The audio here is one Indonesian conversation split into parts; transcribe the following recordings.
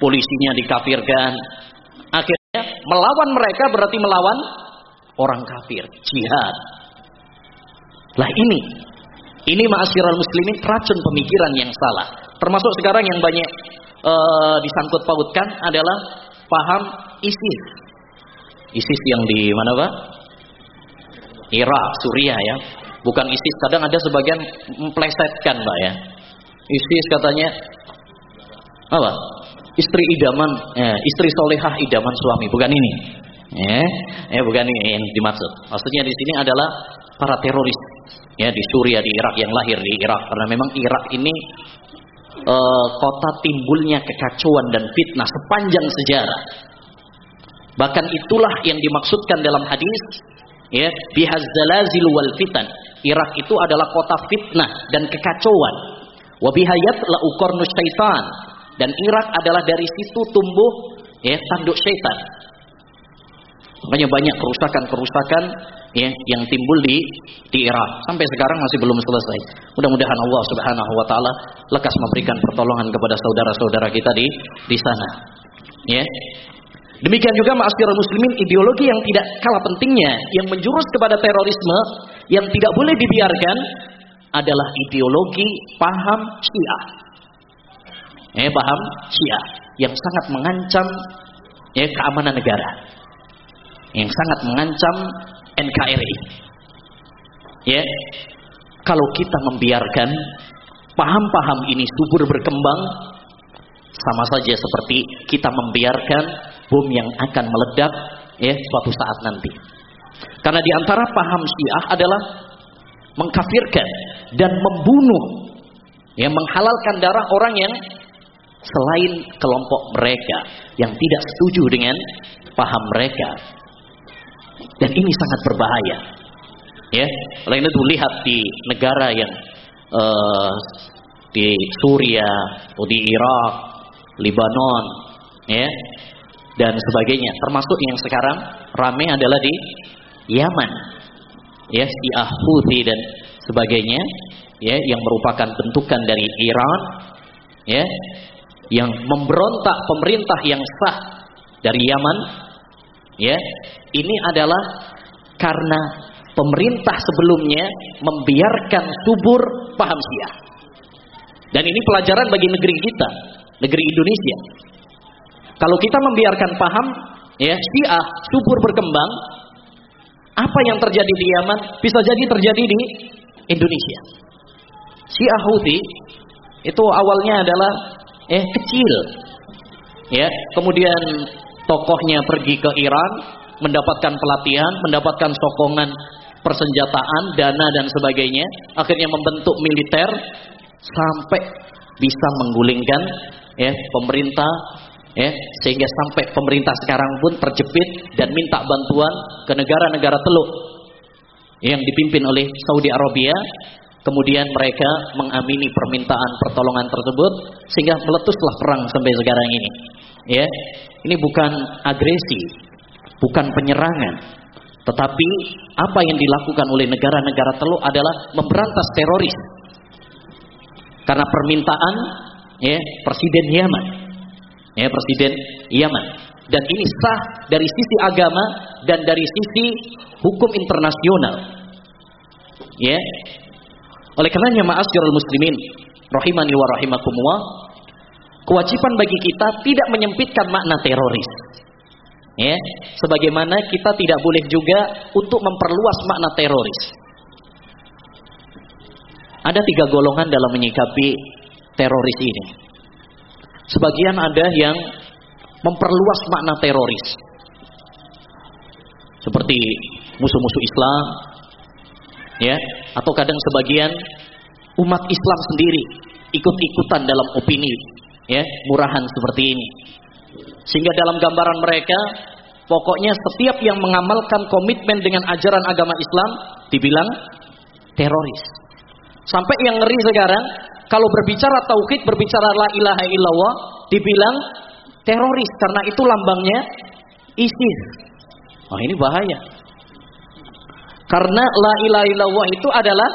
polisinya dikafirkan. Akhirnya melawan mereka berarti melawan orang kafir, jihad. Lah ini, ini ma'asyiral muslimin racun pemikiran yang salah. Termasuk sekarang yang banyak uh, disangkut pautkan adalah paham ISIS. ISIS yang di mana Pak? Irak, Suriah ya. Bukan ISIS, kadang ada sebagian memplesetkan Pak ya. ISIS katanya apa? Istri idaman, eh, istri solehah idaman suami, bukan ini. Eh, eh bukan ini yang dimaksud. Maksudnya di sini adalah para teroris ya di Suriah, di Irak yang lahir di Irak karena memang Irak ini uh, kota timbulnya kekacauan dan fitnah sepanjang sejarah. Bahkan itulah yang dimaksudkan dalam hadis ya bihazalazil wal fitan. Irak itu adalah kota fitnah dan kekacauan. Wa bihayat la syaitan dan Irak adalah dari situ tumbuh ya tanduk syaitan. Makanya banyak kerusakan-kerusakan ya yang timbul di di Irak sampai sekarang masih belum selesai. Mudah-mudahan Allah Subhanahu wa taala lekas memberikan pertolongan kepada saudara-saudara kita di di sana. Ya. Demikian juga ma'asyiral muslimin ideologi yang tidak kalah pentingnya yang menjurus kepada terorisme yang tidak boleh dibiarkan adalah ideologi paham Syiah. Eh paham Syiah yang sangat mengancam ya keamanan negara. Yang sangat mengancam NKRI. Ya. Kalau kita membiarkan paham-paham ini subur berkembang sama saja seperti kita membiarkan bom yang akan meledak ya suatu saat nanti. Karena di antara paham Syiah adalah mengkafirkan dan membunuh yang menghalalkan darah orang yang selain kelompok mereka yang tidak setuju dengan paham mereka dan ini sangat berbahaya. Ya, lain itu lihat di negara yang uh, di Suriah, atau di Irak, Lebanon, ya, dan sebagainya. Termasuk yang sekarang ramai adalah di Yaman, ya, di Houthi dan sebagainya, ya, yang merupakan bentukan dari Iran, ya, yang memberontak pemerintah yang sah dari Yaman Ya, ini adalah karena pemerintah sebelumnya membiarkan subur paham Syiah. Dan ini pelajaran bagi negeri kita, negeri Indonesia. Kalau kita membiarkan paham ya Syiah subur berkembang, apa yang terjadi di Yaman bisa jadi terjadi di Indonesia. Syiah Houthi itu awalnya adalah eh kecil. Ya, kemudian tokohnya pergi ke Iran, mendapatkan pelatihan, mendapatkan sokongan persenjataan, dana dan sebagainya, akhirnya membentuk militer sampai bisa menggulingkan ya pemerintah ya sehingga sampai pemerintah sekarang pun terjepit dan minta bantuan ke negara-negara teluk yang dipimpin oleh Saudi Arabia kemudian mereka mengamini permintaan pertolongan tersebut sehingga meletuslah perang sampai sekarang ini ya ini bukan agresi, bukan penyerangan, tetapi apa yang dilakukan oleh negara-negara teluk adalah memberantas teroris. Karena permintaan ya Presiden Yaman. Ya, Presiden Yaman. Dan ini sah dari sisi agama dan dari sisi hukum internasional. Ya. Oleh karenanya ma'asyiral muslimin rahimani wa rahimakumullah Kewajiban bagi kita tidak menyempitkan makna teroris. Ya, sebagaimana kita tidak boleh juga untuk memperluas makna teroris. Ada tiga golongan dalam menyikapi teroris ini. Sebagian ada yang memperluas makna teroris. Seperti musuh-musuh Islam, ya, atau kadang sebagian umat Islam sendiri ikut-ikutan dalam opini ya murahan seperti ini. Sehingga dalam gambaran mereka pokoknya setiap yang mengamalkan komitmen dengan ajaran agama Islam dibilang teroris. Sampai yang ngeri sekarang kalau berbicara tauhid berbicara la ilaha illallah dibilang teroris. Karena itu lambangnya ISIS. Oh ini bahaya karena la ilaha illallah itu adalah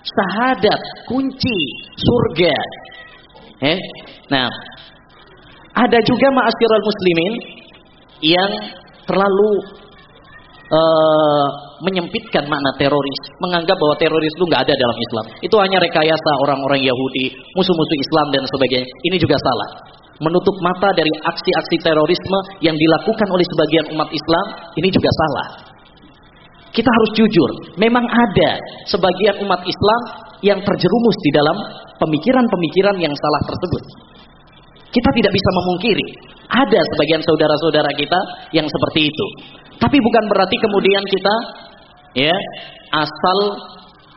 syahadat kunci surga Eh? Nah, Ada juga ma'asyiral muslimin yang terlalu uh, menyempitkan makna teroris, menganggap bahwa teroris itu nggak ada dalam Islam. Itu hanya rekayasa orang-orang Yahudi, musuh-musuh Islam dan sebagainya. Ini juga salah. Menutup mata dari aksi-aksi terorisme yang dilakukan oleh sebagian umat Islam, ini juga salah. Kita harus jujur, memang ada sebagian umat Islam yang terjerumus di dalam pemikiran-pemikiran yang salah tersebut. Kita tidak bisa memungkiri, ada sebagian saudara-saudara kita yang seperti itu. Tapi bukan berarti kemudian kita ya asal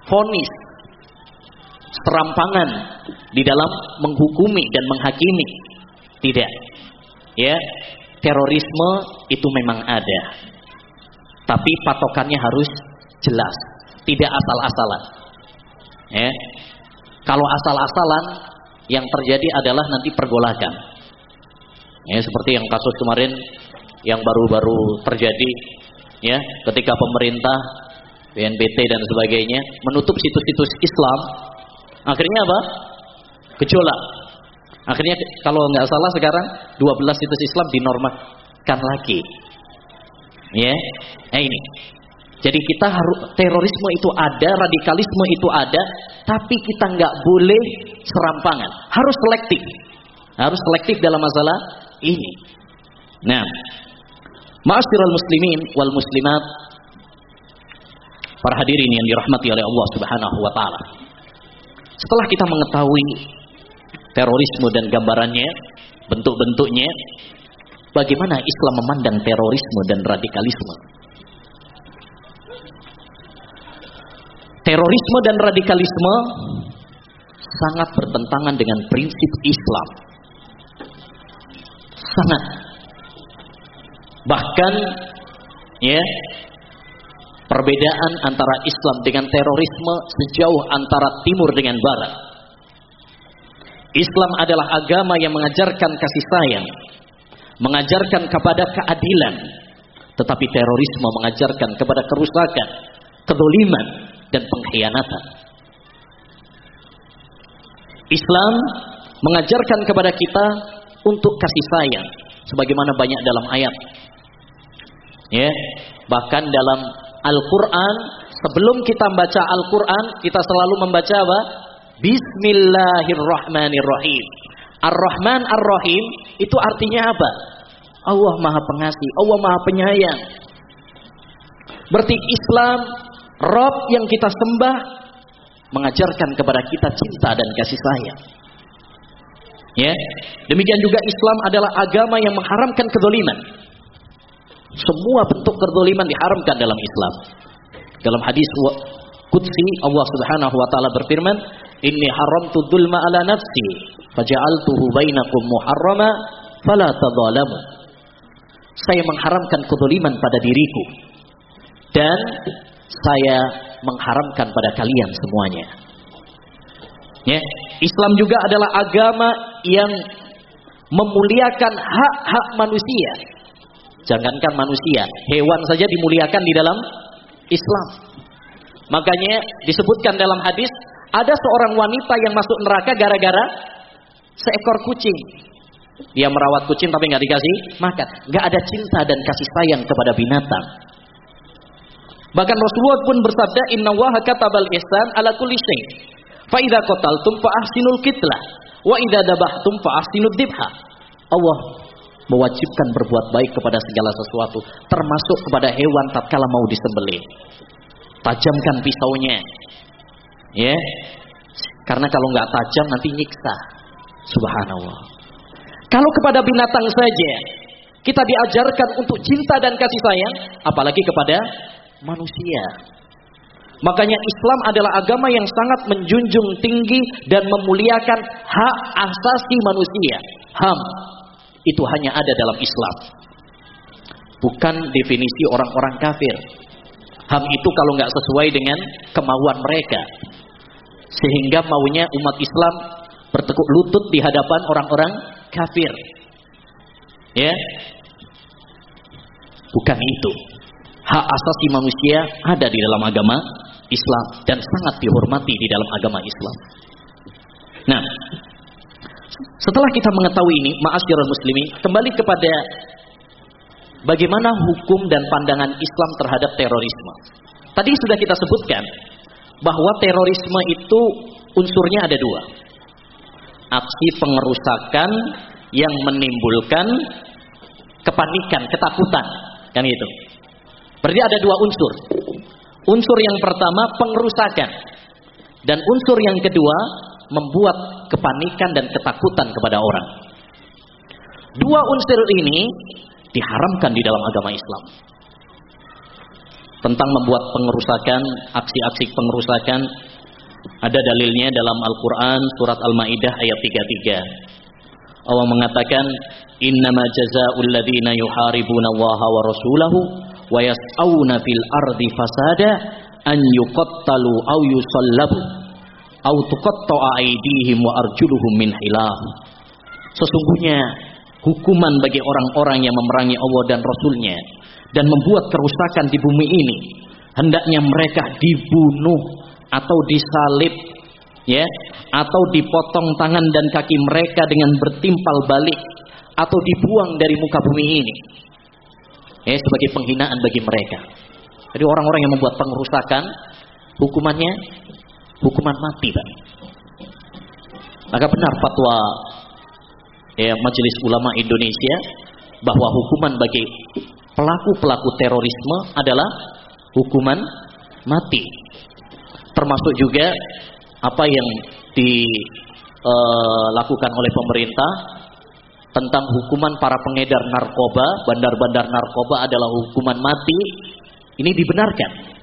fonis serampangan di dalam menghukumi dan menghakimi. Tidak. Ya, terorisme itu memang ada. Tapi patokannya harus jelas, tidak asal-asalan. Ya. Kalau asal-asalan yang terjadi adalah nanti pergolakan. Ya, seperti yang kasus kemarin yang baru-baru terjadi ya, ketika pemerintah BNPT dan sebagainya menutup situs-situs Islam. Akhirnya apa? Gejolak. Akhirnya kalau nggak salah sekarang 12 situs Islam dinormalkan lagi. Ya. Nah ini. Jadi kita harus terorisme itu ada, radikalisme itu ada, tapi kita nggak boleh serampangan. Harus selektif. Harus selektif dalam masalah ini. Nah, Ma'asyiral muslimin wal muslimat para hadirin yang dirahmati oleh Allah Subhanahu wa taala. Setelah kita mengetahui terorisme dan gambarannya, bentuk-bentuknya, bagaimana Islam memandang terorisme dan radikalisme? Terorisme dan radikalisme sangat bertentangan dengan prinsip Islam. Sangat. Bahkan ya perbedaan antara Islam dengan terorisme sejauh antara timur dengan barat. Islam adalah agama yang mengajarkan kasih sayang, mengajarkan kepada keadilan, tetapi terorisme mengajarkan kepada kerusakan, kedoliman, dan pengkhianatan. Islam mengajarkan kepada kita untuk kasih sayang, sebagaimana banyak dalam ayat. Ya, bahkan dalam Al-Quran, sebelum kita membaca Al-Quran, kita selalu membaca apa? Bismillahirrahmanirrahim. Ar-Rahman Ar-Rahim itu artinya apa? Allah Maha Pengasih, Allah Maha Penyayang. Berarti Islam, Rob yang kita sembah, mengajarkan kepada kita cinta dan kasih sayang. Ya, demikian juga Islam adalah agama yang mengharamkan kedoliman. Semua bentuk kezaliman diharamkan dalam Islam. Dalam hadis Qudsi Allah Subhanahu wa taala berfirman, "Inni haramtu dzulma ala nafsi, faja'altuhu bainakum muharrama fala tadzalamu." Saya mengharamkan kezaliman pada diriku dan saya mengharamkan pada kalian semuanya. Ya, Islam juga adalah agama yang memuliakan hak-hak manusia Jangankan manusia, hewan saja dimuliakan di dalam Islam. Makanya disebutkan dalam hadis, ada seorang wanita yang masuk neraka gara-gara seekor kucing. Dia merawat kucing tapi nggak dikasih makan. Nggak ada cinta dan kasih sayang kepada binatang. Bahkan Rasulullah pun bersabda, Inna waha katabal ihsan ala kulli syai. Fa idza qataltum fa ahsinul kitlah wa idza dabahtum fa ahsinud dibha. Allah mewajibkan berbuat baik kepada segala sesuatu, termasuk kepada hewan tatkala mau disembelih. Tajamkan pisaunya. Ya. Karena kalau nggak tajam nanti nyiksa. Subhanallah. Kalau kepada binatang saja kita diajarkan untuk cinta dan kasih sayang, apalagi kepada manusia. Makanya Islam adalah agama yang sangat menjunjung tinggi dan memuliakan hak asasi manusia. HAM itu hanya ada dalam Islam. Bukan definisi orang-orang kafir. HAM itu kalau nggak sesuai dengan kemauan mereka. Sehingga maunya umat Islam bertekuk lutut di hadapan orang-orang kafir. Ya. Bukan itu. Hak asasi manusia ada di dalam agama Islam dan sangat dihormati di dalam agama Islam. Nah, Setelah kita mengetahui ini, ma'asyiral muslimin, kembali kepada bagaimana hukum dan pandangan Islam terhadap terorisme. Tadi sudah kita sebutkan bahwa terorisme itu unsurnya ada dua. Aksi pengerusakan yang menimbulkan kepanikan, ketakutan, kan itu. Berarti ada dua unsur. Unsur yang pertama pengerusakan dan unsur yang kedua membuat kepanikan dan ketakutan kepada orang. Dua unsur ini diharamkan di dalam agama Islam. Tentang membuat pengerusakan, aksi-aksi pengerusakan ada dalilnya dalam Al-Qur'an surat Al-Maidah ayat 33. Allah mengatakan, "Innama jazaa'ul ladzina yuharibuna Allah wa rasulahu wa yas'auna fil ardi fasada an yuqattalu aw yusallabu aw tuqatta'a aydihim wa arjuluhum min hilaf." Sesungguhnya hukuman bagi orang-orang yang memerangi Allah dan Rasulnya dan membuat kerusakan di bumi ini hendaknya mereka dibunuh atau disalib ya atau dipotong tangan dan kaki mereka dengan bertimpal balik atau dibuang dari muka bumi ini ya sebagai penghinaan bagi mereka jadi orang-orang yang membuat pengerusakan hukumannya hukuman mati Pak maka benar fatwa ya Majelis Ulama Indonesia bahwa hukuman bagi pelaku-pelaku terorisme adalah hukuman mati. Termasuk juga apa yang dilakukan oleh pemerintah tentang hukuman para pengedar narkoba, bandar-bandar narkoba adalah hukuman mati. Ini dibenarkan.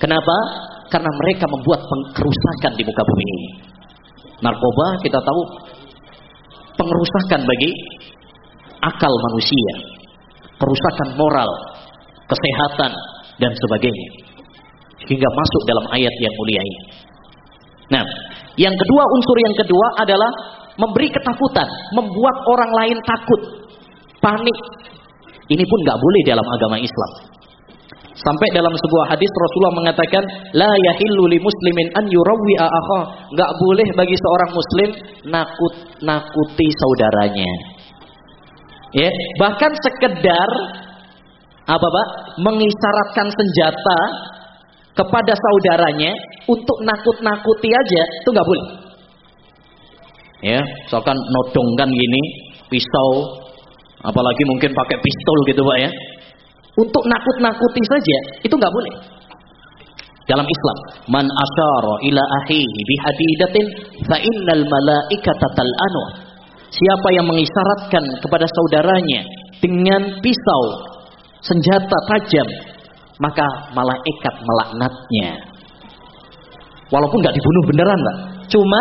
Kenapa? Karena mereka membuat kerusakan di muka bumi ini. Narkoba kita tahu pengerusakan bagi akal manusia, kerusakan moral, kesehatan dan sebagainya. Hingga masuk dalam ayat yang mulia ini. Nah, yang kedua unsur yang kedua adalah memberi ketakutan, membuat orang lain takut, panik. Ini pun nggak boleh dalam agama Islam. Sampai dalam sebuah hadis Rasulullah mengatakan, la yahillu li muslimin an yurawwi akha. Enggak boleh bagi seorang muslim nakut nakuti saudaranya. Ya, bahkan sekedar apa Pak? Mengisyaratkan senjata kepada saudaranya untuk nakut-nakuti aja itu nggak boleh. Ya, misalkan nodongkan gini, pisau, apalagi mungkin pakai pistol gitu Pak ya untuk nakut-nakuti saja itu nggak boleh. Dalam Islam, man asyara ila ahihi bihadidatin fa innal malaikata tal'anu. Siapa yang mengisyaratkan kepada saudaranya dengan pisau, senjata tajam, maka malaikat melaknatnya. Walaupun nggak dibunuh beneran, Pak. Cuma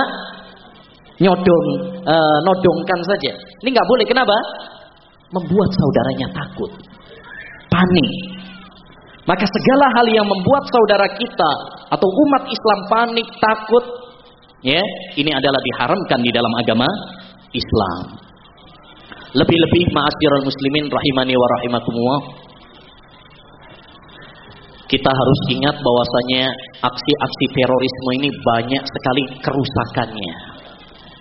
nyodong, e, nodongkan saja. Ini nggak boleh. Kenapa? Membuat saudaranya takut panik. Maka segala hal yang membuat saudara kita atau umat Islam panik, takut, ya, ini adalah diharamkan di dalam agama Islam. Lebih-lebih ma'asyiral muslimin rahimani wa rahimakumullah. Kita harus ingat bahwasanya aksi-aksi terorisme ini banyak sekali kerusakannya.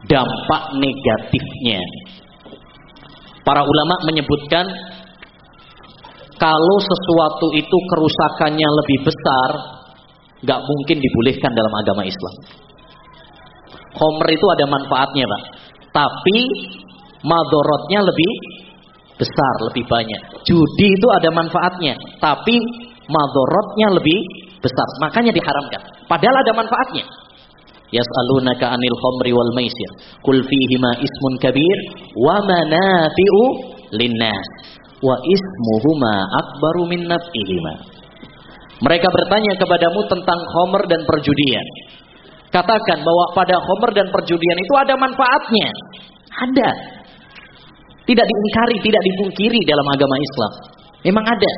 Dampak negatifnya. Para ulama menyebutkan kalau sesuatu itu kerusakannya lebih besar, nggak mungkin dibolehkan dalam agama Islam. Homer itu ada manfaatnya, Pak. Tapi madorotnya lebih besar, lebih banyak. Judi itu ada manfaatnya, tapi madorotnya lebih besar. Makanya diharamkan. Padahal ada manfaatnya. Yas'alunaka 'anil khamri wal maisir. Qul fihima ismun kabir wa manafi'u linnas wa ismuhuma akbaru min naf'ihima. Mereka bertanya kepadamu tentang homer dan perjudian. Katakan bahwa pada homer dan perjudian itu ada manfaatnya. Ada. Tidak diingkari, tidak dipungkiri dalam agama Islam. Memang ada.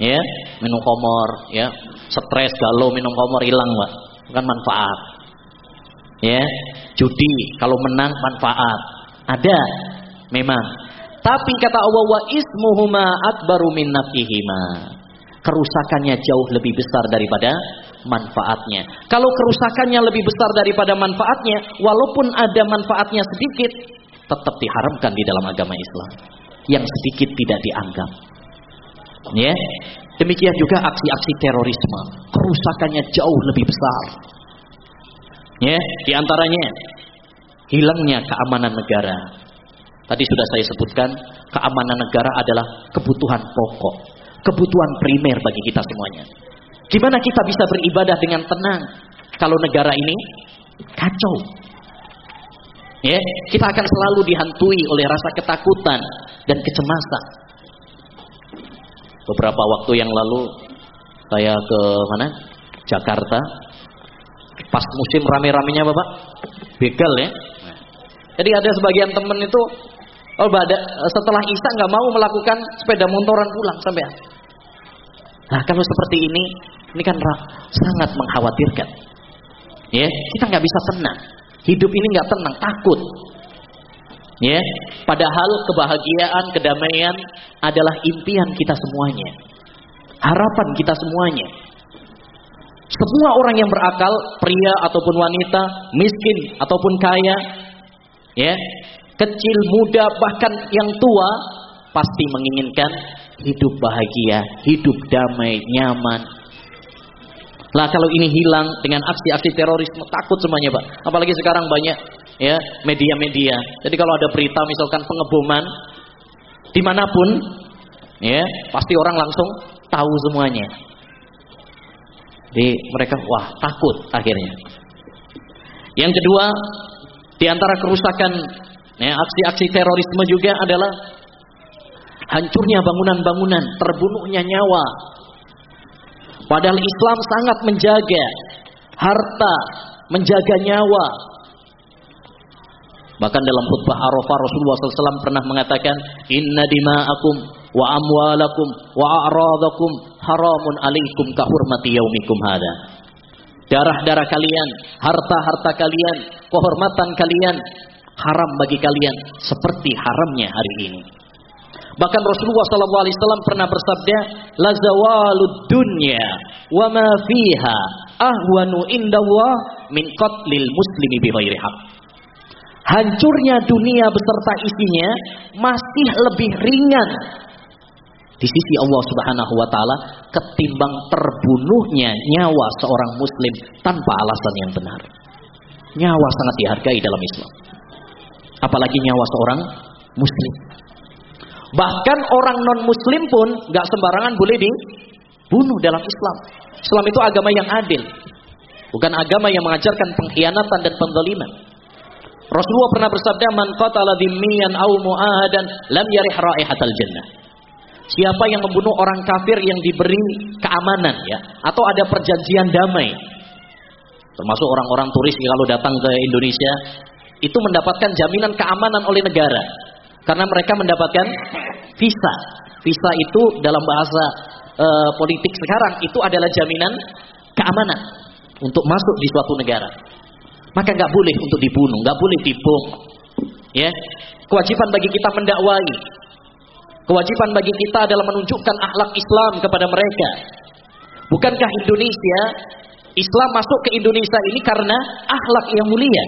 Ya, minum homer, ya, stres galau minum homer hilang, Pak. Bukan manfaat. Ya, judi kalau menang manfaat. Ada. Memang tapi kata Allah wa ismuhuma akbaru min nafihima. Kerusakannya jauh lebih besar daripada manfaatnya. Kalau kerusakannya lebih besar daripada manfaatnya, walaupun ada manfaatnya sedikit, tetap diharamkan di dalam agama Islam. Yang sedikit tidak dianggap. Ya. Demikian juga aksi-aksi terorisme, kerusakannya jauh lebih besar. Ya, di antaranya hilangnya keamanan negara. Tadi sudah saya sebutkan, keamanan negara adalah kebutuhan pokok, kebutuhan primer bagi kita semuanya. Gimana kita bisa beribadah dengan tenang kalau negara ini kacau? Ya, kita akan selalu dihantui oleh rasa ketakutan dan kecemasan. Beberapa waktu yang lalu saya ke mana? Jakarta. Pas musim rame-ramenya Bapak, begal ya. Jadi ada sebagian temen itu oh bada, setelah Isa nggak mau melakukan sepeda motoran pulang sampai. Nah kalau seperti ini, ini kan sangat mengkhawatirkan. Ya, kita nggak bisa tenang. Hidup ini nggak tenang, takut. Ya, padahal kebahagiaan, kedamaian adalah impian kita semuanya. Harapan kita semuanya. Semua orang yang berakal, pria ataupun wanita, miskin ataupun kaya, ya, kecil, muda, bahkan yang tua pasti menginginkan hidup bahagia, hidup damai, nyaman. Lah kalau ini hilang dengan aksi-aksi terorisme takut semuanya, Pak. Apalagi sekarang banyak ya media-media. Jadi kalau ada berita misalkan pengeboman di mana pun, ya pasti orang langsung tahu semuanya. Jadi mereka wah takut akhirnya. Yang kedua, di antara kerusakan ya, aksi-aksi terorisme juga adalah hancurnya bangunan-bangunan, terbunuhnya nyawa. Padahal Islam sangat menjaga harta, menjaga nyawa. Bahkan dalam khutbah Arafah Rasulullah SAW pernah mengatakan, Inna dima'akum wa amwalakum wa a'radakum haramun alaikum kahurmati yaumikum hada. Darah-darah kalian, harta-harta kalian, kehormatan kalian haram bagi kalian seperti haramnya hari ini. Bahkan Rasulullah SAW pernah bersabda, "La zawalud dunya wa ma fiha ahwanu indallah min qatlil muslimi bi ghairi haq." Hancurnya dunia beserta isinya masih lebih ringan di sisi Allah Subhanahu wa taala ketimbang terbunuhnya nyawa seorang muslim tanpa alasan yang benar. Nyawa sangat dihargai dalam Islam. Apalagi nyawa seorang muslim. Bahkan orang non muslim pun nggak sembarangan boleh dibunuh dalam Islam. Islam itu agama yang adil. Bukan agama yang mengajarkan pengkhianatan dan penzaliman. Rasulullah pernah bersabda, "Man qatala dhimmiyan aw mu'ahadan lam yarih raihatal jannah." Siapa yang membunuh orang kafir yang diberi keamanan ya, atau ada perjanjian damai. Termasuk orang-orang turis kalau datang ke Indonesia itu mendapatkan jaminan keamanan oleh negara. Karena mereka mendapatkan visa. Visa itu dalam bahasa e, politik sekarang itu adalah jaminan keamanan untuk masuk di suatu negara. Maka nggak boleh untuk dibunuh, nggak boleh dibom. Ya, kewajiban bagi kita mendakwai. Kewajiban bagi kita adalah menunjukkan akhlak Islam kepada mereka. Bukankah Indonesia Islam masuk ke Indonesia ini karena akhlak yang mulia?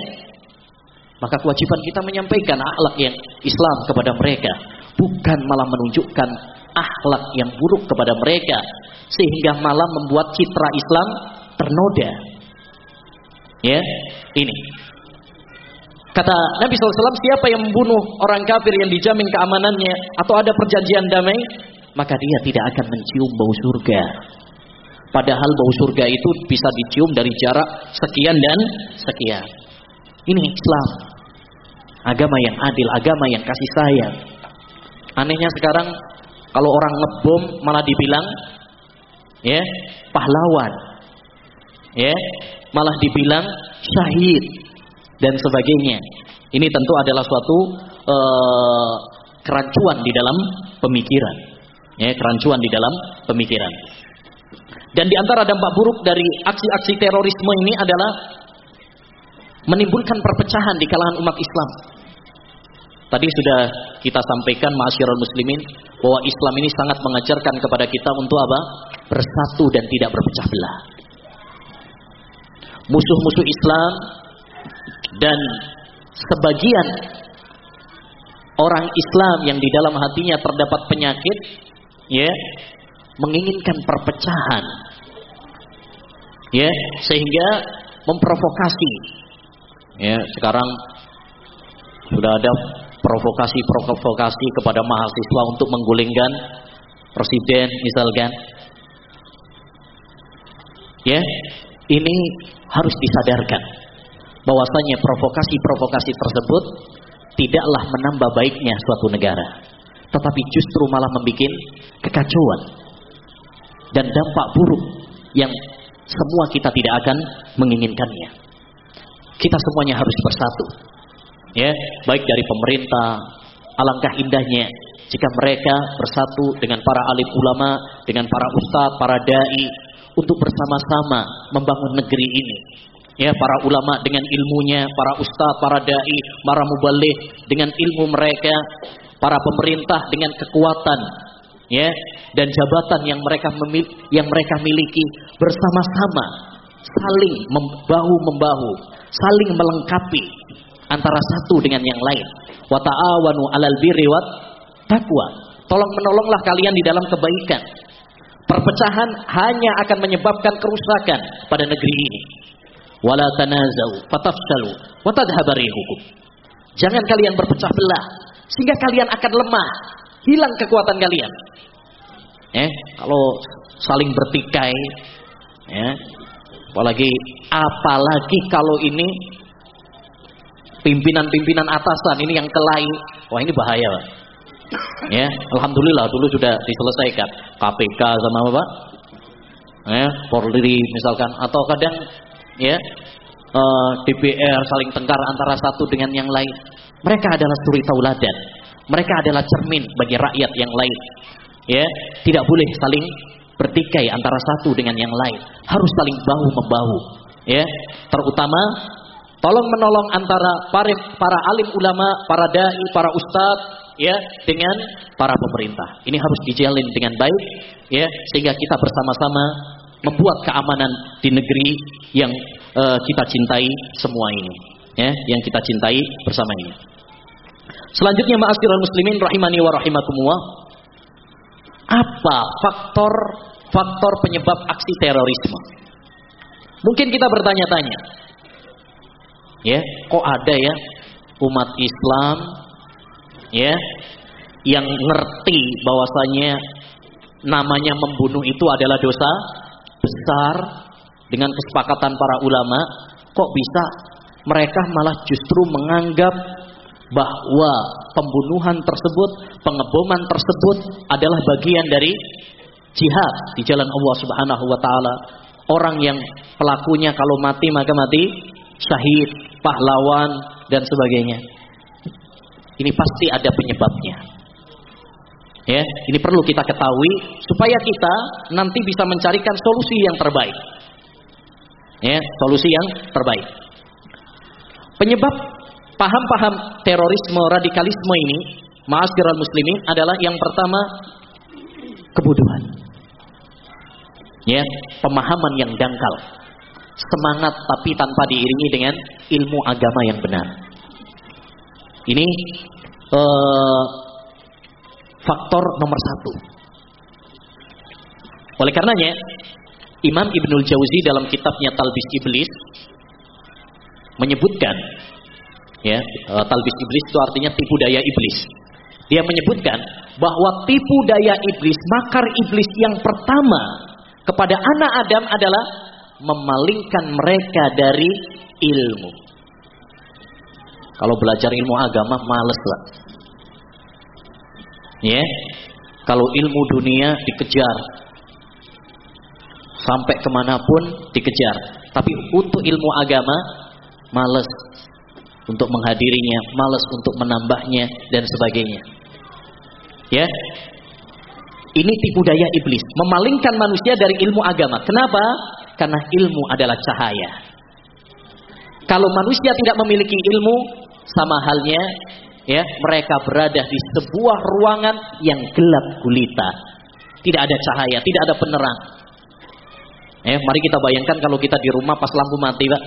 Maka kewajiban kita menyampaikan akhlak yang Islam kepada mereka, bukan malah menunjukkan akhlak yang buruk kepada mereka sehingga malah membuat citra Islam ternoda. Ya, ini. Kata Nabi SAW, siapa yang membunuh orang kafir yang dijamin keamanannya atau ada perjanjian damai, maka dia tidak akan mencium bau surga. Padahal bau surga itu bisa dicium dari jarak sekian dan sekian. Ini Islam. Agama yang adil, agama yang kasih sayang. Anehnya sekarang kalau orang ngebom malah dibilang ya pahlawan. Ya, malah dibilang syahid dan sebagainya. Ini tentu adalah suatu uh, kerancuan di dalam pemikiran. Ya, kerancuan di dalam pemikiran. Dan di antara dampak buruk dari aksi-aksi terorisme ini adalah menimbulkan perpecahan di kalangan umat Islam. Tadi sudah kita sampaikan masyarakat muslimin bahwa Islam ini sangat mengajarkan kepada kita untuk apa? Bersatu dan tidak berpecah belah. Musuh-musuh Islam dan sebagian orang Islam yang di dalam hatinya terdapat penyakit ya menginginkan perpecahan ya sehingga memprovokasi. Ya sekarang sudah ada provokasi-provokasi kepada mahasiswa untuk menggulingkan presiden misalkan. Ya ini harus disadarkan bahwasanya provokasi-provokasi tersebut tidaklah menambah baiknya suatu negara tetapi justru malah membuat kekacauan dan dampak buruk yang semua kita tidak akan menginginkannya. Kita semuanya harus bersatu. Ya, baik dari pemerintah, alangkah indahnya jika mereka bersatu dengan para alim ulama, dengan para ustadz, para dai untuk bersama-sama membangun negeri ini. Ya, para ulama dengan ilmunya, para ustadz, para dai, para mubalik dengan ilmu mereka, para pemerintah dengan kekuatan ya dan jabatan yang mereka memil yang mereka miliki bersama-sama saling membahu membahu saling melengkapi antara satu dengan yang lain. Wa ta'awanu 'alal birri wat taqwa. Tolong menolonglah kalian di dalam kebaikan perpecahan hanya akan menyebabkan kerusakan pada negeri ini. Wala tanazau fatafsalu wa tadhhabarihukum jangan kalian berpecah belah sehingga kalian akan lemah. Hilang kekuatan kalian. Ya, kalau saling bertikai, ya, apalagi apalagi kalau ini pimpinan-pimpinan atasan ini yang kelahi, wah ini bahaya. Ya, alhamdulillah dulu sudah diselesaikan KPK sama apa? Ya, Polri misalkan atau kadang ya eh, DPR saling tengkar antara satu dengan yang lain. Mereka adalah suri tauladan. Mereka adalah cermin bagi rakyat yang lain. Ya, tidak boleh saling bertikai antara satu dengan yang lain. Harus saling bahu membahu. Ya, terutama tolong menolong antara para, para alim ulama, para dai, para ustadz, ya, dengan para pemerintah. Ini harus dijalin dengan baik, ya, sehingga kita bersama-sama membuat keamanan di negeri yang uh, kita cintai semua ini, ya, yang kita cintai bersama ini. Selanjutnya ma'asyiral muslimin rahimani wa rahimakumullah. Apa faktor faktor penyebab aksi terorisme? Mungkin kita bertanya-tanya. Ya, kok ada ya umat Islam ya yang ngerti bahwasanya namanya membunuh itu adalah dosa besar dengan kesepakatan para ulama, kok bisa? Mereka malah justru menganggap bahwa pembunuhan tersebut, pengeboman tersebut adalah bagian dari jihad di jalan Allah Subhanahu wa taala. Orang yang pelakunya kalau mati maka mati syahid, pahlawan dan sebagainya. Ini pasti ada penyebabnya. Ya, ini perlu kita ketahui supaya kita nanti bisa mencarikan solusi yang terbaik. Ya, solusi yang terbaik. Penyebab paham-paham terorisme, radikalisme ini, ma'asyiral muslimin adalah yang pertama kebodohan. Ya, pemahaman yang dangkal. Semangat tapi tanpa diiringi dengan ilmu agama yang benar. Ini uh, faktor nomor satu. Oleh karenanya, Imam Ibnul Jauzi dalam kitabnya Talbis Iblis menyebutkan Ya, eh, talbis iblis itu artinya tipu daya iblis. Dia menyebutkan bahwa tipu daya iblis, makar iblis yang pertama kepada anak Adam adalah memalingkan mereka dari ilmu. Kalau belajar ilmu agama males lah. Ya. Kalau ilmu dunia dikejar sampai ke mana pun dikejar. Tapi untuk ilmu agama males untuk menghadirinya, malas untuk menambahnya dan sebagainya. Ya. Ini tipu daya iblis, memalingkan manusia dari ilmu agama. Kenapa? Karena ilmu adalah cahaya. Kalau manusia tidak memiliki ilmu, sama halnya ya, mereka berada di sebuah ruangan yang gelap gulita. Tidak ada cahaya, tidak ada penerang. Ya, mari kita bayangkan kalau kita di rumah pas lampu mati, Pak.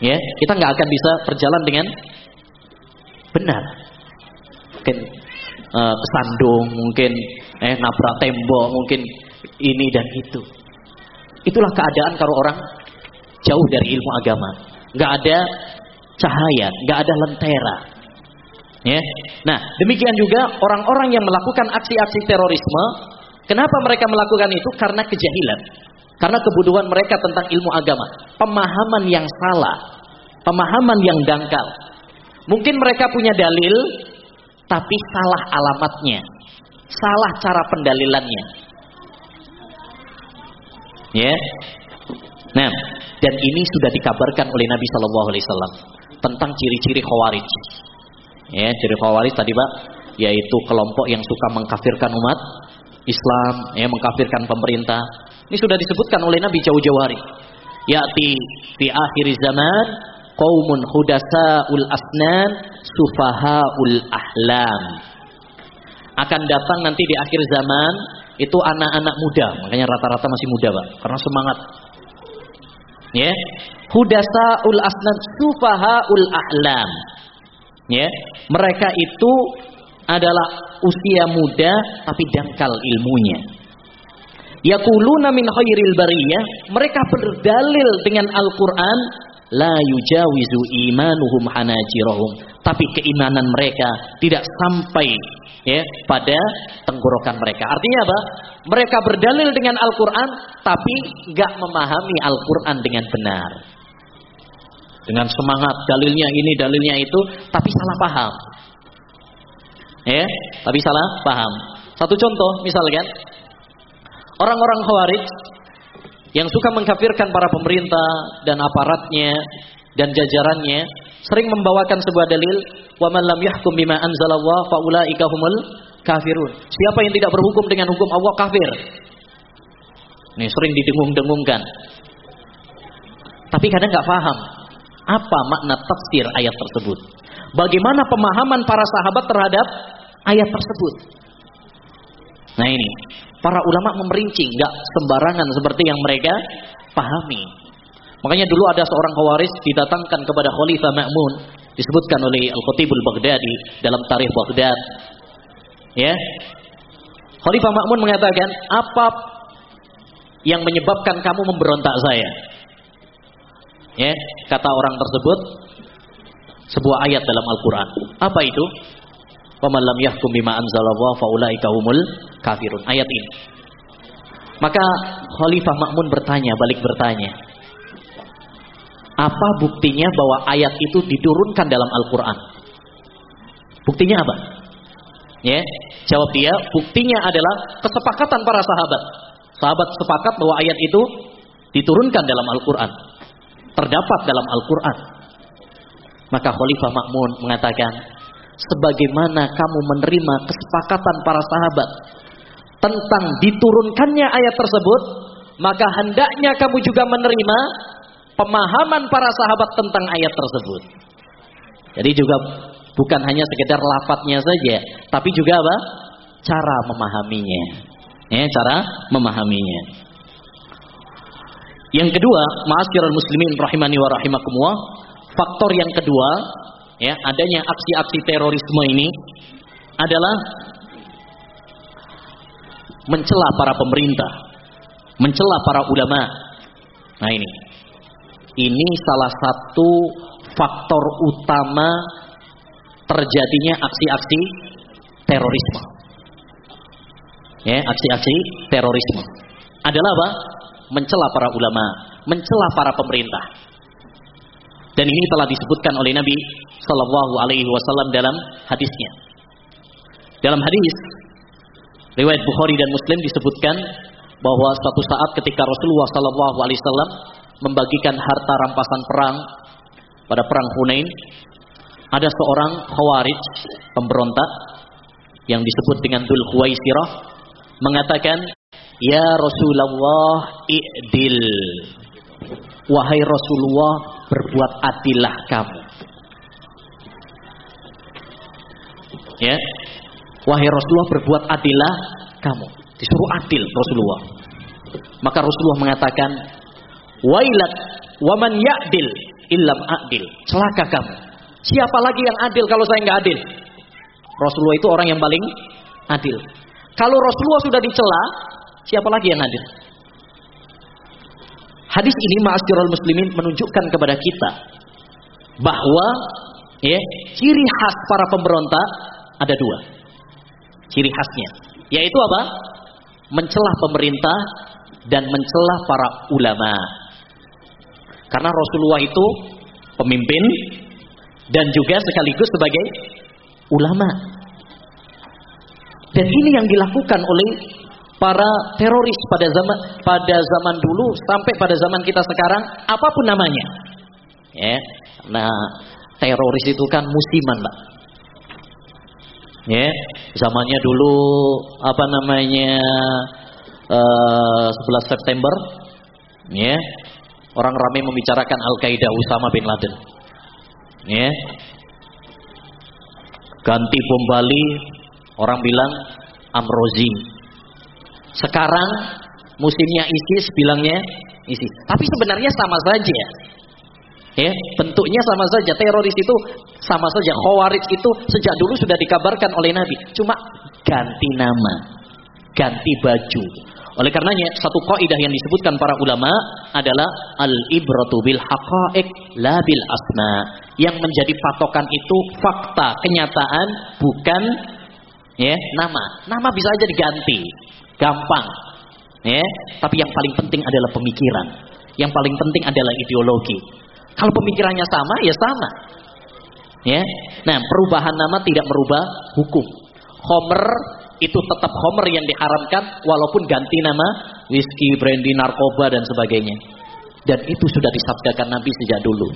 Ya, kita nggak akan bisa berjalan dengan benar. Mungkin uh, kesandung, mungkin eh nabrak tembok, mungkin ini dan itu. Itulah keadaan kalau orang jauh dari ilmu agama. Nggak ada cahaya, nggak ada lentera. Ya. Nah, demikian juga orang-orang yang melakukan aksi-aksi terorisme, kenapa mereka melakukan itu? Karena kejahilan. Karena kebodohan mereka tentang ilmu agama, pemahaman yang salah, pemahaman yang dangkal. Mungkin mereka punya dalil, tapi salah alamatnya, salah cara pendalilannya. Ya, nah, dan ini sudah dikabarkan oleh Nabi Shallallahu Alaihi Wasallam tentang ciri-ciri khawarij. Ya, ciri khawarij tadi Pak, yaitu kelompok yang suka mengkafirkan umat Islam, ya mengkafirkan pemerintah. Ini sudah disebutkan oleh Nabi jauh-jauh hari. Ya'ti fi akhir zaman qaumun hudasaul asnan sufahaul ahlam. Akan datang nanti di akhir zaman itu anak-anak muda, makanya rata-rata masih muda, Pak, karena semangat. Ya. Hudasaul asnan sufahaul ahlam. Ya, mereka itu adalah usia muda tapi dangkal ilmunya. Yaquluna min khairil bariyah, mereka berdalil dengan Al-Qur'an la yujawizu imanuhum hanajirahum, tapi keimanan mereka tidak sampai ya pada tenggorokan mereka. Artinya apa? Mereka berdalil dengan Al-Qur'an tapi nggak memahami Al-Qur'an dengan benar dengan semangat dalilnya ini dalilnya itu tapi salah paham ya tapi salah paham satu contoh misalkan orang-orang khawarij yang suka mengkafirkan para pemerintah dan aparatnya dan jajarannya sering membawakan sebuah dalil wa man lam yahkum bima anzalallah faulaika humul kafirun siapa yang tidak berhukum dengan hukum Allah kafir ini sering didengung-dengungkan tapi kadang nggak paham apa makna tafsir ayat tersebut? Bagaimana pemahaman para sahabat terhadap ayat tersebut? Nah ini, para ulama memerincing, nggak sembarangan seperti yang mereka pahami. Makanya dulu ada seorang khawaris didatangkan kepada Khalifah Ma'mun, disebutkan oleh Al-Khatibul Baghdadi dalam tarikh Baghdad. Ya. Khalifah Ma'mun mengatakan, apa yang menyebabkan kamu memberontak saya? Ya, kata orang tersebut sebuah ayat dalam Al-Qur'an. Apa itu? "Faman lam yahkum bima anzalallahu faulaika humul kafirun." Ayat ini. Maka Khalifah Makmun bertanya, balik bertanya. Apa buktinya bahwa ayat itu diturunkan dalam Al-Qur'an? Buktinya apa? Ya, jawab dia, buktinya adalah kesepakatan para sahabat. Sahabat sepakat bahwa ayat itu diturunkan dalam Al-Qur'an terdapat dalam Al-Quran. Maka Khalifah Makmun mengatakan, sebagaimana kamu menerima kesepakatan para sahabat tentang diturunkannya ayat tersebut, maka hendaknya kamu juga menerima pemahaman para sahabat tentang ayat tersebut. Jadi juga bukan hanya sekedar lafadznya saja, tapi juga apa? Cara memahaminya. Ya, cara memahaminya. Yang kedua, ma'asyiral muslimin rahimani wa rahimakumullah, faktor yang kedua, ya, adanya aksi-aksi terorisme ini adalah mencela para pemerintah, mencela para ulama. Nah ini. Ini salah satu faktor utama terjadinya aksi-aksi terorisme. Ya, aksi-aksi terorisme. Adalah apa? mencela para ulama, mencela para pemerintah. Dan ini telah disebutkan oleh Nabi Shallallahu Alaihi Wasallam dalam hadisnya. Dalam hadis riwayat Bukhari dan Muslim disebutkan bahwa suatu saat ketika Rasulullah Shallallahu Alaihi Wasallam membagikan harta rampasan perang pada perang Hunain, ada seorang khawarij pemberontak yang disebut dengan Dul Khuwaisirah mengatakan Ya Rasulullah i'dil. Wahai Rasulullah, berbuat adillah kamu. Ya. Wahai Rasulullah, berbuat adillah kamu. Disuruh adil Rasulullah. Maka Rasulullah mengatakan, "Wailat waman ya'dil illam adil." Celaka kamu. Siapa lagi yang adil kalau saya nggak adil? Rasulullah itu orang yang paling adil. Kalau Rasulullah sudah dicela, siapa lagi yang adil? Hadis ini ma'asyiral muslimin menunjukkan kepada kita bahwa ya, ciri khas para pemberontak ada dua. Ciri khasnya yaitu apa? Mencelah pemerintah dan mencelah para ulama. Karena Rasulullah itu pemimpin dan juga sekaligus sebagai ulama. Dan ini yang dilakukan oleh para teroris pada zaman pada zaman dulu sampai pada zaman kita sekarang apa pun namanya. Ya. Nah, teroris itu kan musiman, Pak. Ya, zamannya dulu apa namanya uh, eh, 11 September, ya, orang ramai membicarakan Al Qaeda Usama bin Laden, ya, ganti bom Bali, orang bilang Amrozi. Sekarang musimnya ISIS bilangnya ISIS, tapi sebenarnya sama saja. Ya, bentuknya sama saja. Teroris itu sama saja. Khawarij itu sejak dulu sudah dikabarkan oleh Nabi. Cuma ganti nama, ganti baju. Oleh karenanya satu kaidah yang disebutkan para ulama adalah al ibratu bil haqa'iq la bil asma. Yang menjadi patokan itu fakta, kenyataan, bukan ya, nama. Nama bisa aja diganti. Gampang. Ya, tapi yang paling penting adalah pemikiran. Yang paling penting adalah ideologi. Kalau pemikirannya sama, ya sama. Ya. Nah, perubahan nama tidak merubah hukum. Homer itu tetap Homer yang diharamkan walaupun ganti nama whisky, brandy, narkoba dan sebagainya. Dan itu sudah disabdakan Nabi sejak dulu.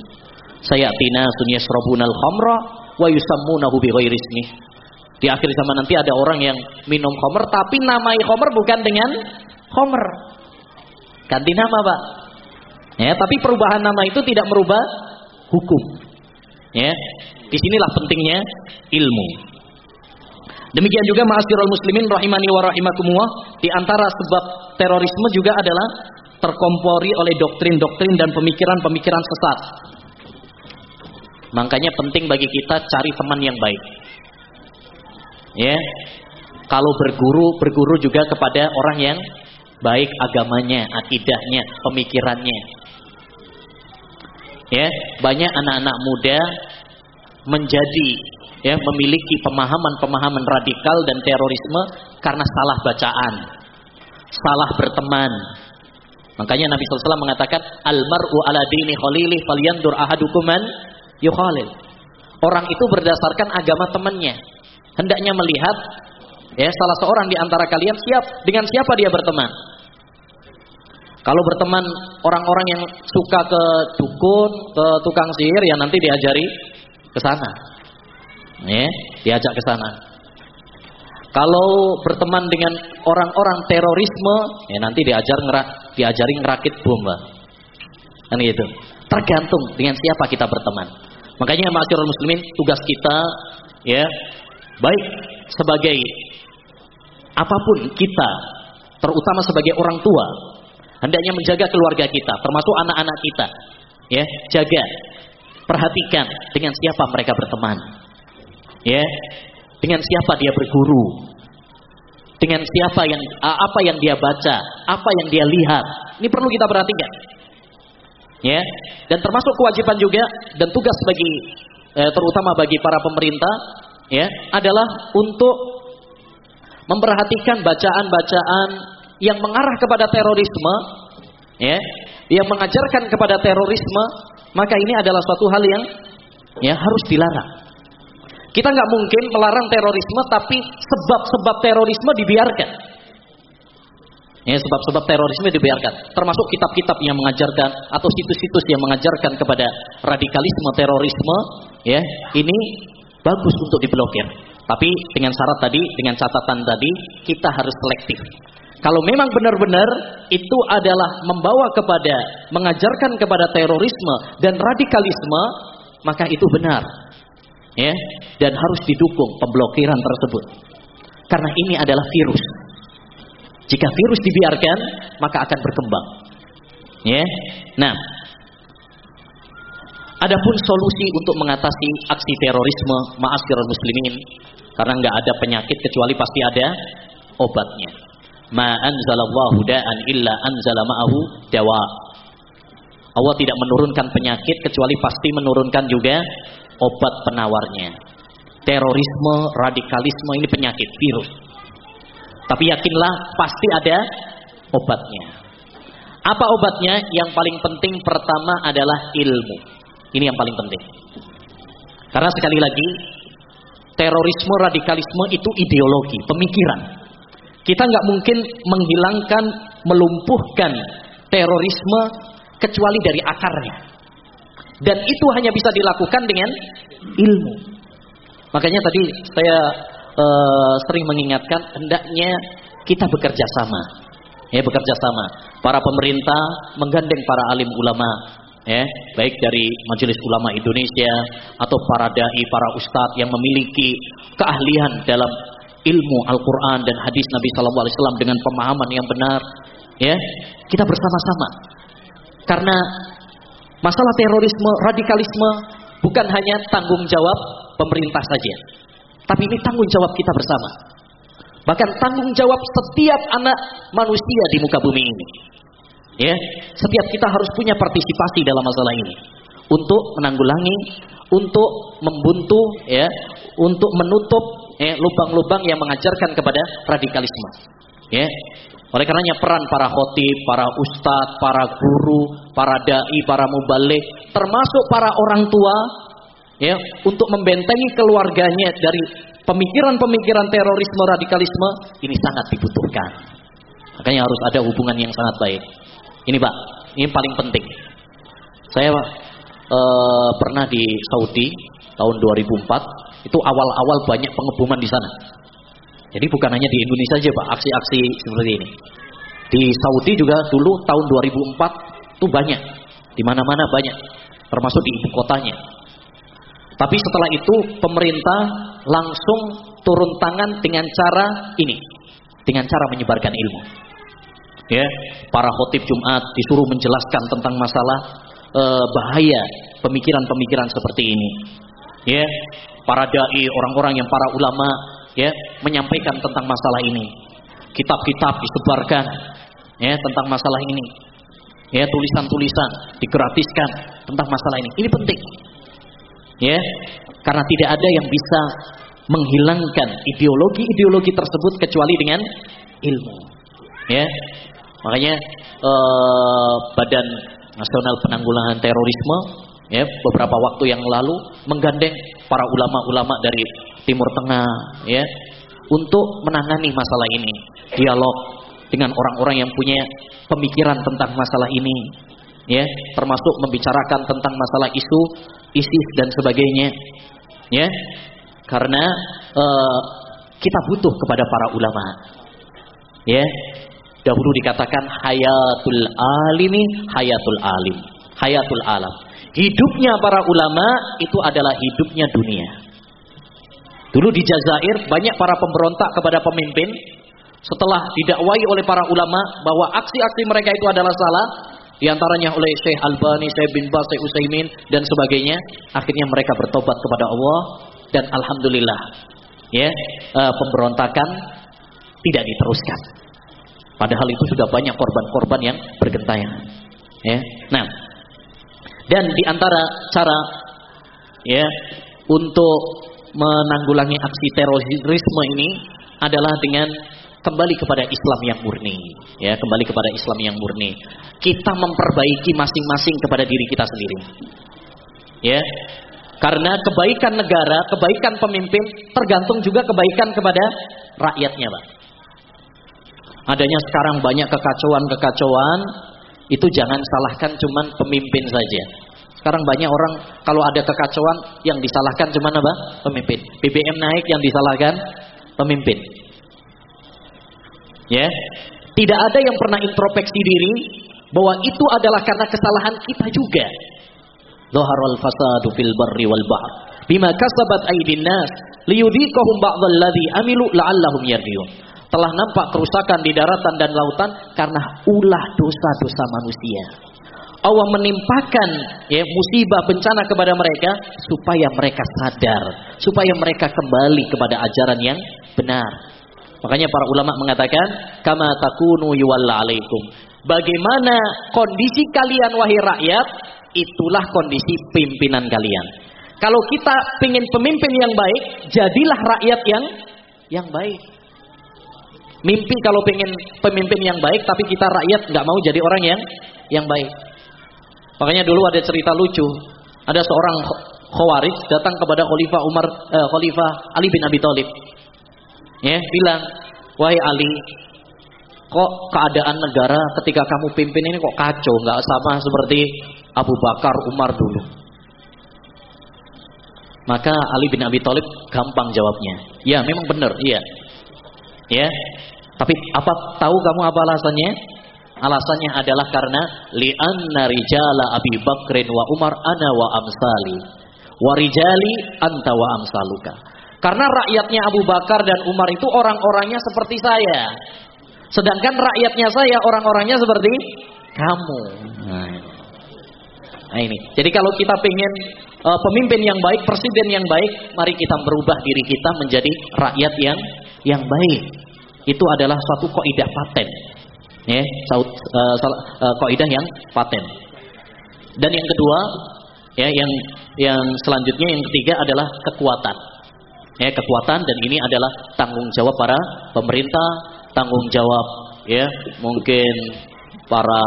Saya tina sunyasrabunal khomra wa yusammunahu bi ghairi Di akhir zaman nanti ada orang yang minum Homer tapi namai Homer bukan dengan Homer. Ganti nama, Pak. Ya, tapi perubahan nama itu tidak merubah hukum. Ya. Di sinilah pentingnya ilmu. Demikian juga ma'asyiral muslimin rahimani wa rahimakumullah, di antara sebab terorisme juga adalah terkompori oleh doktrin-doktrin dan pemikiran-pemikiran sesat. Makanya penting bagi kita cari teman yang baik. Ya. Kalau berguru, berguru juga kepada orang yang baik agamanya, akidahnya, pemikirannya. Ya, banyak anak-anak muda menjadi ya memiliki pemahaman-pemahaman radikal dan terorisme karena salah bacaan, salah berteman. Makanya Nabi SAW mengatakan almaru ala dini khalilih falyandur ahadukuman yukhalil. Orang itu berdasarkan agama temannya. Hendaknya melihat ya salah seorang di antara kalian siap dengan siapa dia berteman. Kalau berteman orang-orang yang suka ke dukun, ke tukang sihir, ya nanti diajari ke sana. Ya, diajak ke sana. Kalau berteman dengan orang-orang terorisme, ya nanti diajar ngerak, diajari ngerakit bom, Kan gitu. Tergantung dengan siapa kita berteman. Makanya masyarakat muslimin tugas kita ya baik sebagai apa pun kita terutama sebagai orang tua Hendaknya menjaga keluarga kita, termasuk anak-anak kita. Ya, jaga, perhatikan dengan siapa mereka berteman. Ya, dengan siapa dia berguru. Dengan siapa yang apa yang dia baca, apa yang dia lihat. Ini perlu kita perhatikan. Ya, dan termasuk kewajiban juga dan tugas bagi eh, terutama bagi para pemerintah ya adalah untuk memperhatikan bacaan-bacaan yang mengarah kepada terorisme, ya, yang mengajarkan kepada terorisme, maka ini adalah suatu hal yang ya harus dilarang. Kita nggak mungkin melarang terorisme, tapi sebab-sebab terorisme dibiarkan. Ya, sebab-sebab terorisme dibiarkan. Termasuk kitab-kitab yang mengajarkan atau situs-situs yang mengajarkan kepada radikalisme terorisme, ya, ini bagus untuk diblokir. Tapi dengan syarat tadi, dengan catatan tadi, kita harus selektif. Kalau memang benar-benar itu adalah membawa kepada mengajarkan kepada terorisme dan radikalisme, maka itu benar. Ya, dan harus didukung pemblokiran tersebut. Karena ini adalah virus. Jika virus dibiarkan, maka akan berkembang. Ya. Nah, adapun solusi untuk mengatasi aksi terorisme ma'asyiral muslimin karena nggak ada penyakit kecuali pasti ada obatnya. Ma anzalallahu da'an illa anzala ma'ahu dawa. Allah tidak menurunkan penyakit kecuali pasti menurunkan juga obat penawarnya. Terorisme, radikalisme ini penyakit virus. Tapi yakinlah pasti ada obatnya. Apa obatnya? Yang paling penting pertama adalah ilmu. Ini yang paling penting. Karena sekali lagi, terorisme, radikalisme itu ideologi, pemikiran. Kita nggak mungkin menghilangkan, melumpuhkan terorisme kecuali dari akarnya. Dan itu hanya bisa dilakukan dengan ilmu. Makanya tadi saya uh, sering mengingatkan hendaknya kita bekerja sama. Ya, bekerja sama. Para pemerintah menggandeng para alim ulama, ya, baik dari Majelis Ulama Indonesia atau para dai, para ustadz yang memiliki keahlian dalam ilmu Al-Qur'an dan hadis Nabi sallallahu alaihi wasallam dengan pemahaman yang benar, ya. Kita bersama-sama. Karena masalah terorisme, radikalisme bukan hanya tanggung jawab pemerintah saja. Tapi ini tanggung jawab kita bersama. Bahkan tanggung jawab setiap anak manusia di muka bumi ini. Ya, setiap kita harus punya partisipasi dalam masalah ini untuk menanggulangi, untuk membuntu, ya, untuk menutup ya, lubang-lubang yang mengajarkan kepada radikalisme. Ya, oleh karenanya peran para khotib, para ustadz, para guru, para dai, para mubalik, termasuk para orang tua ya untuk membentengi keluarganya dari pemikiran-pemikiran terorisme radikalisme ini sangat dibutuhkan. Makanya harus ada hubungan yang sangat baik. Ini Pak, ini paling penting. Saya uh, pernah di Saudi tahun 2004, itu awal-awal banyak pengeboman di sana. Jadi bukan hanya di Indonesia saja Pak, aksi-aksi seperti ini. Di Saudi juga dulu tahun 2004 itu banyak. Di mana-mana banyak, termasuk di ibu kotanya. Tapi setelah itu pemerintah langsung turun tangan dengan cara ini, dengan cara menyebarkan ilmu. Ya, para khotib Jumat disuruh menjelaskan tentang masalah uh, bahaya pemikiran-pemikiran seperti ini. Ya, para dai, orang-orang yang para ulama ya menyampaikan tentang masalah ini. Kitab-kitab disebarkan ya tentang masalah ini. Ya, tulisan-tulisan digratiskan tentang masalah ini. Ini penting ya karena tidak ada yang bisa menghilangkan ideologi-ideologi tersebut kecuali dengan ilmu ya makanya eh, Badan Nasional Penanggulangan Terorisme ya beberapa waktu yang lalu menggandeng para ulama-ulama dari Timur Tengah ya untuk menangani masalah ini dialog dengan orang-orang yang punya pemikiran tentang masalah ini ya termasuk membicarakan tentang masalah isu ISIS dan sebagainya. Ya. Karena uh, kita butuh kepada para ulama. Ya. Dahulu dikatakan hayatul alimi hayatul alim. Hayatul alam. Hidupnya para ulama itu adalah hidupnya dunia. Dulu di Jazair banyak para pemberontak kepada pemimpin setelah didakwai oleh para ulama bahwa aksi-aksi mereka itu adalah salah, di antaranya oleh Syekh Albani, Syekh bin Bas, Syekh Utsaimin dan sebagainya. Akhirnya mereka bertobat kepada Allah dan alhamdulillah ya uh, pemberontakan tidak diteruskan. Padahal itu sudah banyak korban-korban yang bergentayangan. Ya. Nah, dan di antara cara ya untuk menanggulangi aksi terorisme ini adalah dengan kembali kepada Islam yang murni ya kembali kepada Islam yang murni. Kita memperbaiki masing-masing kepada diri kita sendiri ya. Karena kebaikan negara kebaikan pemimpin tergantung juga kebaikan kepada rakyatnya Pak. Adanya sekarang banyak kekacauan-kekacauan itu jangan salahkan cuman pemimpin saja sekarang banyak orang kalau ada kekacauan yang disalahkan cuman apa pemimpin BBM naik yang disalahkan pemimpin Ya. Tidak ada yang pernah introspeksi diri bahwa itu adalah karena kesalahan kita juga. Dhaharal fasadu fil barri wal bahr bima kasabat aydin nas liyudhiqahum ba'dalladzi amilu la'allahum yarji'un. telah nampak kerusakan di daratan dan lautan karena ulah dosa-dosa manusia. Allah menimpakan ya musibah bencana kepada mereka supaya mereka sadar, supaya mereka kembali kepada ajaran yang benar. Makanya para ulama mengatakan kama takunu yuwalla alaikum. Bagaimana kondisi kalian wahai rakyat, itulah kondisi pimpinan kalian. Kalau kita ingin pemimpin yang baik, jadilah rakyat yang yang baik. Mimpi kalau pengen pemimpin yang baik, tapi kita rakyat nggak mau jadi orang yang yang baik. Makanya dulu ada cerita lucu. Ada seorang khawarij datang kepada Khalifah Umar, eh, Khalifah Ali bin Abi Thalib. Ya, bilang, wahai Ali, kok keadaan negara ketika kamu pimpin ini kok kacau, nggak sama seperti Abu Bakar, Umar dulu. Maka Ali bin Abi Thalib gampang jawabnya. Ya, memang benar, iya. Ya. Tapi apa tahu kamu apa alasannya? Alasannya adalah karena li'anna rijala Abi Bakrin wa Umar ana wa amsali. Wa rijali anta wa amsaluka. Karena rakyatnya Abu Bakar dan Umar itu orang-orangnya seperti saya. Sedangkan rakyatnya saya orang-orangnya seperti kamu. Nah, nah ini. Jadi kalau kita ingin uh, pemimpin yang baik, presiden yang baik, mari kita merubah diri kita menjadi rakyat yang yang baik. Itu adalah suatu kaidah paten ya uh, uh, kaidah yang paten. Dan yang kedua ya yang yang selanjutnya yang ketiga adalah kekuatan. Ya kekuatan dan ini adalah tanggung jawab para pemerintah tanggung jawab ya mungkin para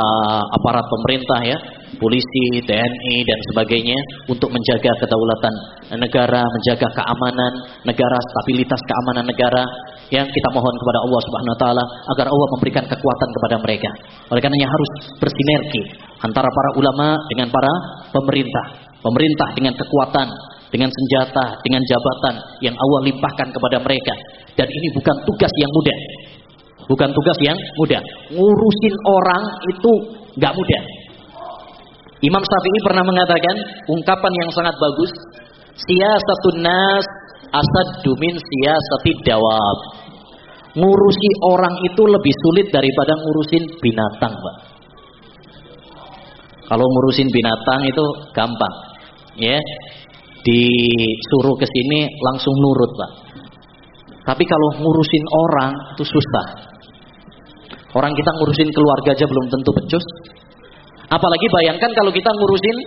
aparat pemerintah ya polisi, TNI dan sebagainya untuk menjaga kedaulatan negara, menjaga keamanan negara, stabilitas keamanan negara yang kita mohon kepada Allah Subhanahu wa taala agar Allah memberikan kekuatan kepada mereka. Oleh karenanya harus bersinergi antara para ulama dengan para pemerintah. Pemerintah dengan kekuatan, dengan senjata, dengan jabatan yang Allah limpahkan kepada mereka. Dan ini bukan tugas yang mudah. Bukan tugas yang mudah. Ngurusin orang itu nggak mudah. Imam Syafi'i pernah mengatakan ungkapan yang sangat bagus, siyasatun nas asaddu min siyasatid dawab. Ngurusi orang itu lebih sulit daripada ngurusin binatang, Pak. Kalau ngurusin binatang itu gampang. Ya. Disuruh ke sini langsung nurut, Pak. Tapi kalau ngurusin orang itu susah. Orang kita ngurusin keluarga aja belum tentu becus, Apalagi bayangkan kalau kita ngurusin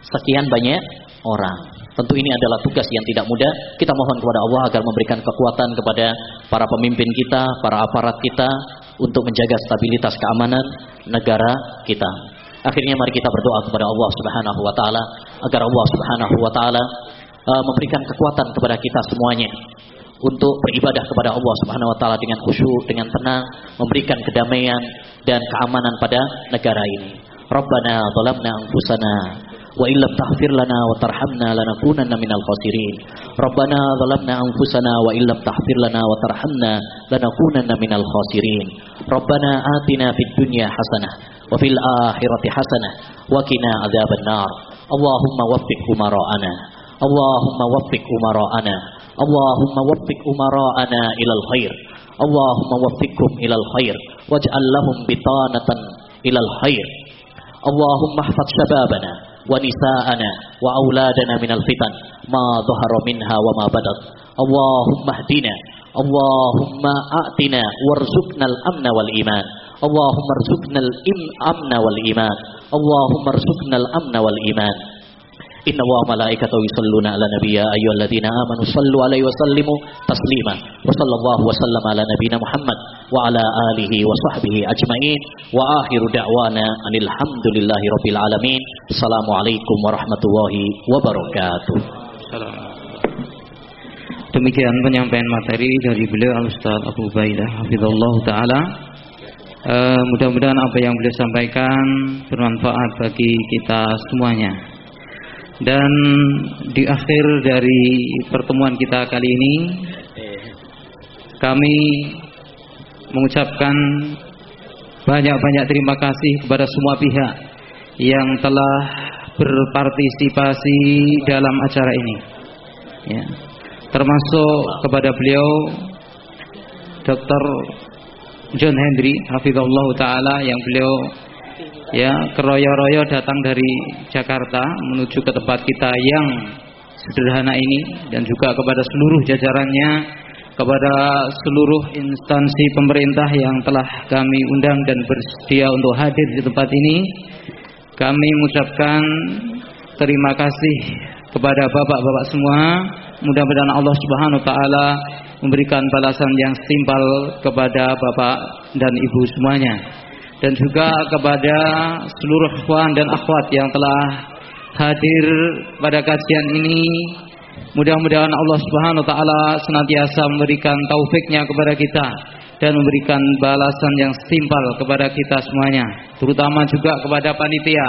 sekian banyak orang. Tentu ini adalah tugas yang tidak mudah. Kita mohon kepada Allah agar memberikan kekuatan kepada para pemimpin kita, para aparat kita untuk menjaga stabilitas keamanan negara kita. Akhirnya mari kita berdoa kepada Allah Subhanahu wa taala agar Allah Subhanahu wa taala uh, memberikan kekuatan kepada kita semuanya untuk beribadah kepada Allah Subhanahu wa taala dengan khusyuk, dengan tenang, memberikan kedamaian dan keamanan pada negara ini. Rabbana zalamna anfusana wa illam taghfir lana wa tarhamna lanakunanna minal khasirin. Rabbana zalamna anfusana wa illam taghfir lana wa tarhamna lanakunanna minal khasirin. Rabbana atina fid dunya hasanah wa fil akhirati hasanah wa qina adzaban nar. Allahumma waffiq umara'ana. Allahumma waffiq umara'ana. Allahumma waffiq umara'ana ilal khair. Allahumma waffiqhum ilal khair waj'al Wanisa ana wa auladana minal fitan. Ma dhahara wa ma badat. Allahumma hdina. Allahumma a'tina warzuqnal amna wal iman. Allahumma im amna wal iman. Amna wal iman. Inna wa malaikatahu yusalluna ala nabiyya ayyuhalladzina amanu sallu alaihi wa sallimu taslima. Wa sallallahu wa sallam ala nabiyyina Muhammad wa ala alihi wa sahbihi ajmain. Wa akhiru da'wana anil hamdulillahi rabbil alamin. Assalamualaikum warahmatullahi wabarakatuh. Demikian penyampaian materi dari beliau Al-Ustaz Abu Baidah Hafizullah Ta'ala uh, Mudah-mudahan apa yang beliau sampaikan bermanfaat bagi kita semuanya dan di akhir dari pertemuan kita kali ini kami mengucapkan banyak-banyak terima kasih kepada semua pihak yang telah berpartisipasi dalam acara ini. Ya. Termasuk kepada beliau Dr. John Henry hafizallah taala yang beliau ya keroyo-royo datang dari Jakarta menuju ke tempat kita yang sederhana ini dan juga kepada seluruh jajarannya kepada seluruh instansi pemerintah yang telah kami undang dan bersedia untuk hadir di tempat ini. Kami mengucapkan terima kasih kepada bapak-bapak semua. Mudah-mudahan Allah Subhanahu wa taala memberikan balasan yang setimpal kepada bapak dan ibu semuanya dan juga kepada seluruh ikhwan dan akhwat yang telah hadir pada kajian ini mudah-mudahan Allah Subhanahu wa taala senantiasa memberikan taufiknya kepada kita dan memberikan balasan yang setimpal kepada kita semuanya terutama juga kepada panitia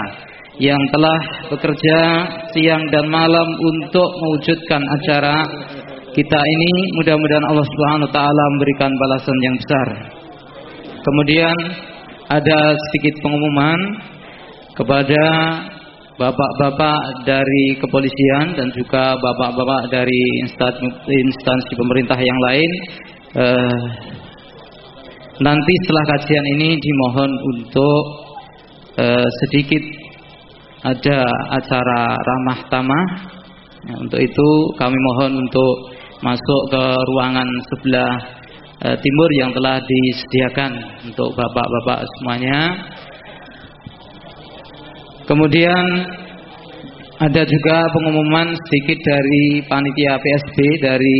yang telah bekerja siang dan malam untuk mewujudkan acara kita ini mudah-mudahan Allah Subhanahu wa taala memberikan balasan yang besar. Kemudian ada sedikit pengumuman kepada bapak-bapak dari kepolisian dan juga bapak-bapak dari instansi pemerintah yang lain. Eh, nanti setelah kajian ini dimohon untuk eh, sedikit ada acara ramah tamah. Ya, untuk itu kami mohon untuk masuk ke ruangan sebelah e, timur yang telah disediakan untuk bapak-bapak semuanya. Kemudian ada juga pengumuman sedikit dari panitia PSB dari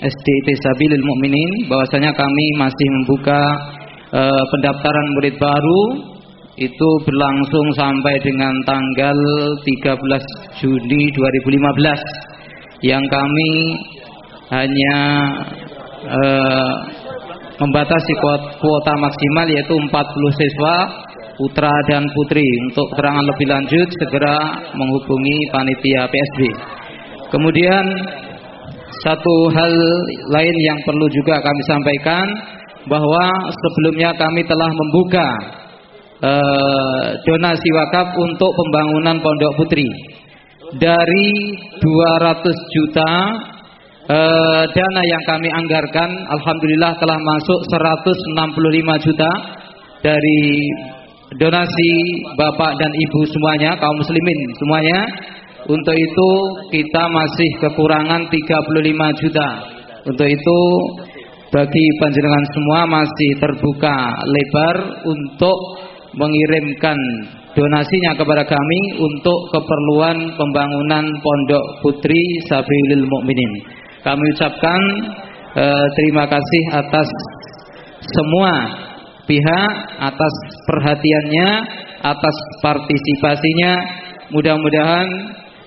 SDT Sabilil Mukminin bahwasanya kami masih membuka e, pendaftaran murid baru itu berlangsung sampai dengan tanggal 13 Juni 2015 yang kami hanya uh, membatasi kuota, maksimal yaitu 40 siswa putra dan putri. Untuk keterangan lebih lanjut segera menghubungi panitia PSB. Kemudian satu hal lain yang perlu juga kami sampaikan bahwa sebelumnya kami telah membuka uh, donasi wakaf untuk pembangunan Pondok Putri dari 200 juta eh, dana yang kami anggarkan alhamdulillah telah masuk 165 juta dari donasi Bapak dan Ibu semuanya, kaum muslimin semuanya. Untuk itu kita masih kekurangan 35 juta. Untuk itu bagi panjenengan semua masih terbuka lebar untuk mengirimkan donasinya kepada kami untuk keperluan pembangunan Pondok Putri Sabilil Mukminin. Kami ucapkan eh, terima kasih atas semua pihak atas perhatiannya, atas partisipasinya. Mudah-mudahan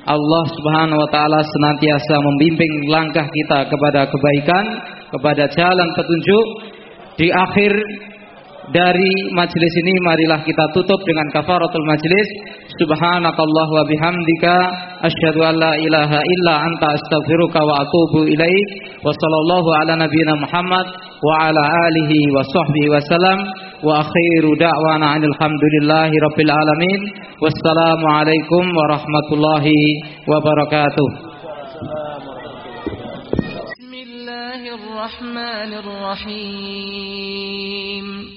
Allah Subhanahu wa taala senantiasa membimbing langkah kita kepada kebaikan, kepada jalan petunjuk. Di akhir dari majelis ini marilah kita tutup dengan kafaratul majelis subhanakallah wa bihamdika. Asyhadu an la ilaha illa anta astaghfiruka wa atubu ilaik wa sallallahu ala nabiyyina Muhammad wa ala alihi wa sahbihi wa salam. Wa akhiru da'wana alhamdulillahi rabbil alamin. Wassalamu alaikum warahmatullahi wabarakatuh Bismillahirrahmanirrahim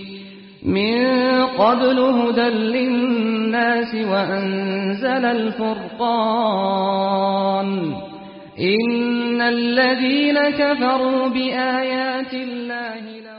من قبل هدى للناس وأنزل الفرقان. إن الذين كفروا بآيات الله لهم